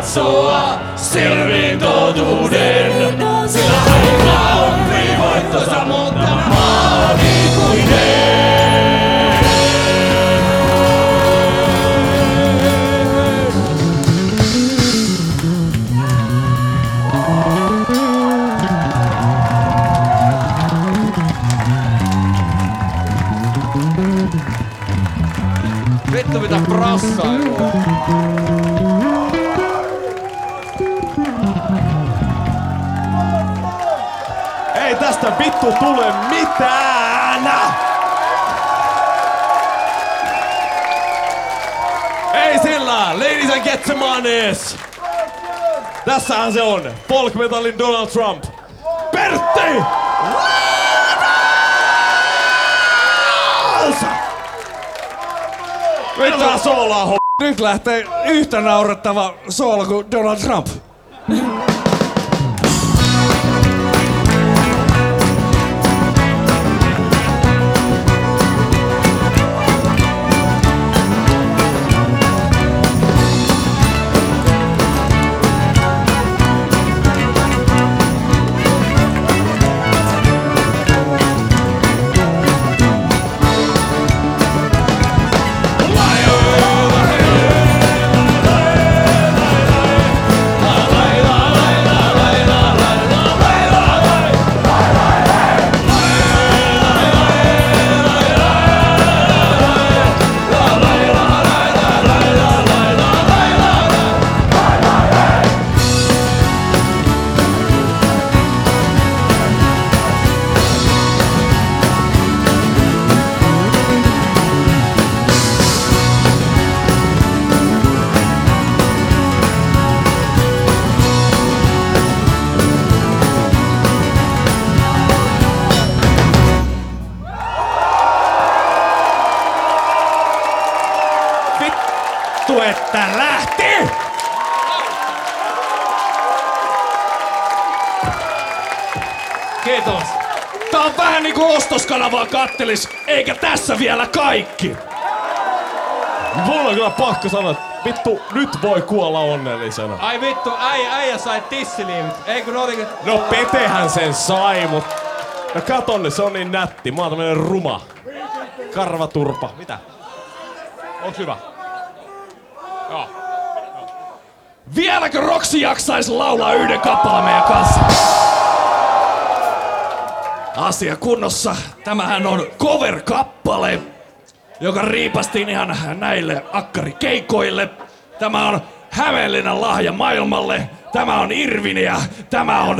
katsoa selviin totuuden. Sillä aika on voittosa, mutta maanikuinen. Vittu mitä brassailua. Ei tästä vittu tule mitään! Ei sillä! Ladies and gentlemen! Tässähän se on! Folk metallin Donald Trump! Pertti! Mitä soolaa. Nyt lähtee yhtä naurettava soolo kuin Donald Trump. Että lähti! Kiitos. Tää on vähän niinku ostoskanavaa kattelis, eikä tässä vielä kaikki. Mulla on kyllä pakko sanoa, että vittu, nyt voi kuolla onnellisena. Ai vittu, äijä, äijä sai tissiliimit. Ei kun olikin... No Petehän sen sai, mut... No katonne, se on niin nätti. Mä oon tämmönen ruma. Karvaturpa. Mitä? Onks hyvä? Joo. Vieläkö Roksi jaksais laulaa yhden kappaleen meidän kanssa? Asia kunnossa. Tämähän on cover-kappale, joka riipastiin ihan näille akkarikeikoille. Tämä on Hämeenlinnan lahja maailmalle. Tämä on Irvin ja tämä on